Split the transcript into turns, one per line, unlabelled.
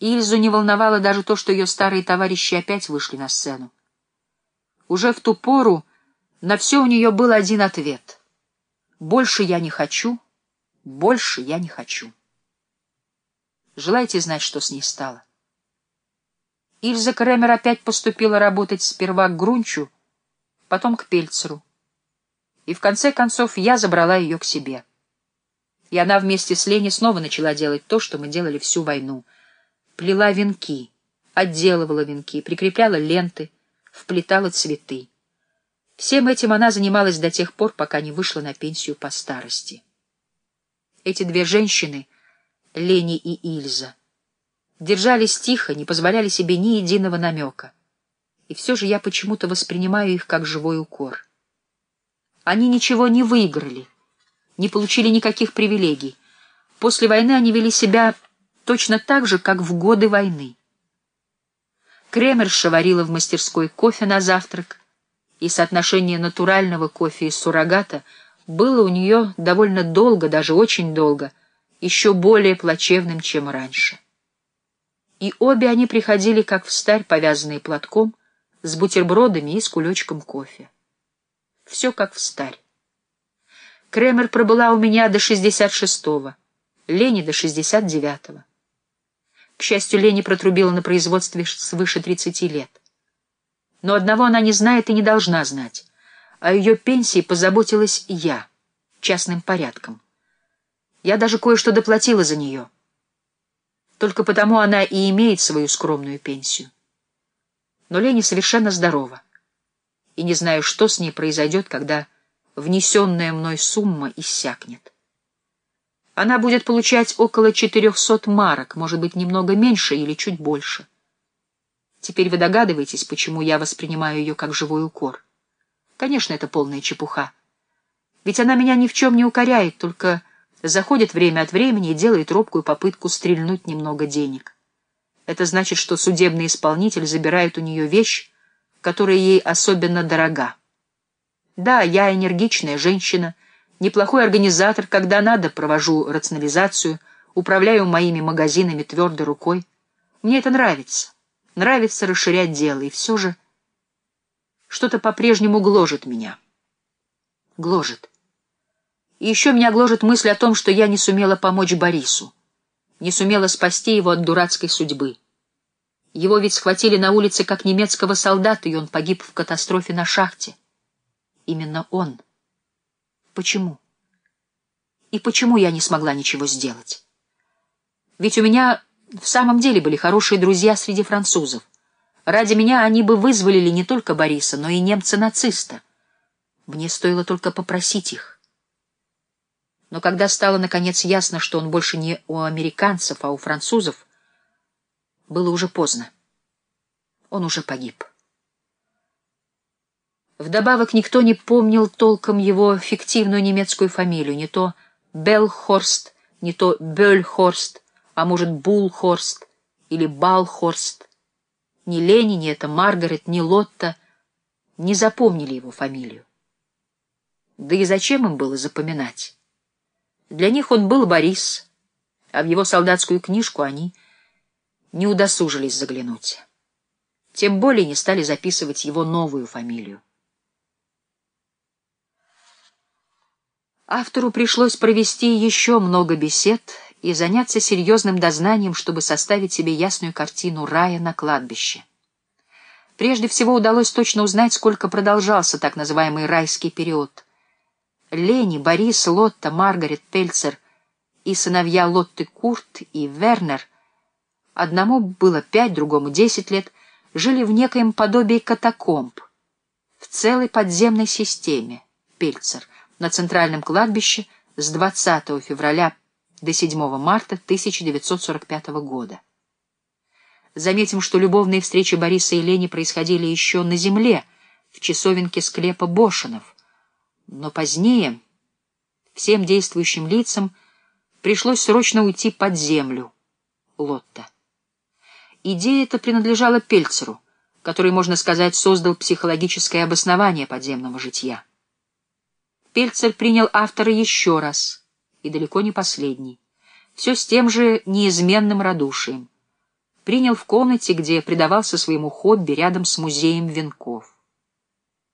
Ильзу не волновало даже то, что ее старые товарищи опять вышли на сцену. Уже в ту пору на все у нее был один ответ. «Больше я не хочу, больше я не хочу». Желаете знать, что с ней стало? Ильза Кремер опять поступила работать сперва к Грунчу, потом к Пельцеру. И в конце концов я забрала ее к себе. И она вместе с Леней снова начала делать то, что мы делали всю войну. Плела венки, отделывала венки, прикрепляла ленты, вплетала цветы. Всем этим она занималась до тех пор, пока не вышла на пенсию по старости. Эти две женщины, Лени и Ильза, держались тихо, не позволяли себе ни единого намека. И все же я почему-то воспринимаю их как живой укор. Они ничего не выиграли, не получили никаких привилегий. После войны они вели себя точно так же, как в годы войны. Кремерша варила в мастерской кофе на завтрак, и соотношение натурального кофе и суррогата было у нее довольно долго, даже очень долго, еще более плачевным, чем раньше. И обе они приходили, как в старь, повязанные платком, с бутербродами и с кулечком кофе. Все как в старь. Кремер пробыла у меня до 66-го, Лени до 69-го. К счастью, Лени протрубила на производстве свыше 30 лет. Но одного она не знает и не должна знать. О ее пенсии позаботилась я, частным порядком. Я даже кое-что доплатила за нее. Только потому она и имеет свою скромную пенсию. Но Лени совершенно здорова. И не знаю, что с ней произойдет, когда внесенная мной сумма иссякнет. Она будет получать около 400 марок, может быть, немного меньше или чуть больше. Теперь вы догадываетесь, почему я воспринимаю ее как живой укор. Конечно, это полная чепуха. Ведь она меня ни в чем не укоряет, только заходит время от времени и делает робкую попытку стрельнуть немного денег. Это значит, что судебный исполнитель забирает у нее вещь, которая ей особенно дорога. Да, я энергичная женщина, неплохой организатор, когда надо, провожу рационализацию, управляю моими магазинами твердой рукой. Мне это нравится. Нравится расширять дело, и все же что-то по-прежнему гложет меня. Гложет. И еще меня гложет мысль о том, что я не сумела помочь Борису, не сумела спасти его от дурацкой судьбы. Его ведь схватили на улице как немецкого солдата, и он погиб в катастрофе на шахте. Именно он. Почему? И почему я не смогла ничего сделать? Ведь у меня в самом деле были хорошие друзья среди французов. Ради меня они бы вызволили не только Бориса, но и немца-нациста. Мне стоило только попросить их. Но когда стало, наконец, ясно, что он больше не у американцев, а у французов, было уже поздно. Он уже погиб. Вдобавок никто не помнил толком его фиктивную немецкую фамилию, не то Белхорст, не то Бельхорст, а может Булхорст или Балхорст. Ни Лени, ни это Маргарет, ни Лотта не запомнили его фамилию. Да и зачем им было запоминать? Для них он был Борис, а в его солдатскую книжку они не удосужились заглянуть. Тем более не стали записывать его новую фамилию. Автору пришлось провести еще много бесед и заняться серьезным дознанием, чтобы составить себе ясную картину рая на кладбище. Прежде всего удалось точно узнать, сколько продолжался так называемый райский период. Лени, Борис, Лотта, Маргарет, Пельцер и сыновья Лотты Курт и Вернер, одному было пять, другому десять лет, жили в некоем подобии катакомб, в целой подземной системе, Пельцер — на центральном кладбище с 20 февраля до 7 марта 1945 года. Заметим, что любовные встречи Бориса и Лени происходили еще на земле, в часовенке склепа Бошинов, но позднее всем действующим лицам пришлось срочно уйти под землю Лотта. Идея эта принадлежала Пельцеру, который, можно сказать, создал психологическое обоснование подземного житья. Пельцер принял автора еще раз, и далеко не последний, все с тем же неизменным радушием. принял в комнате, где предавался своему хобби рядом с музеем венков.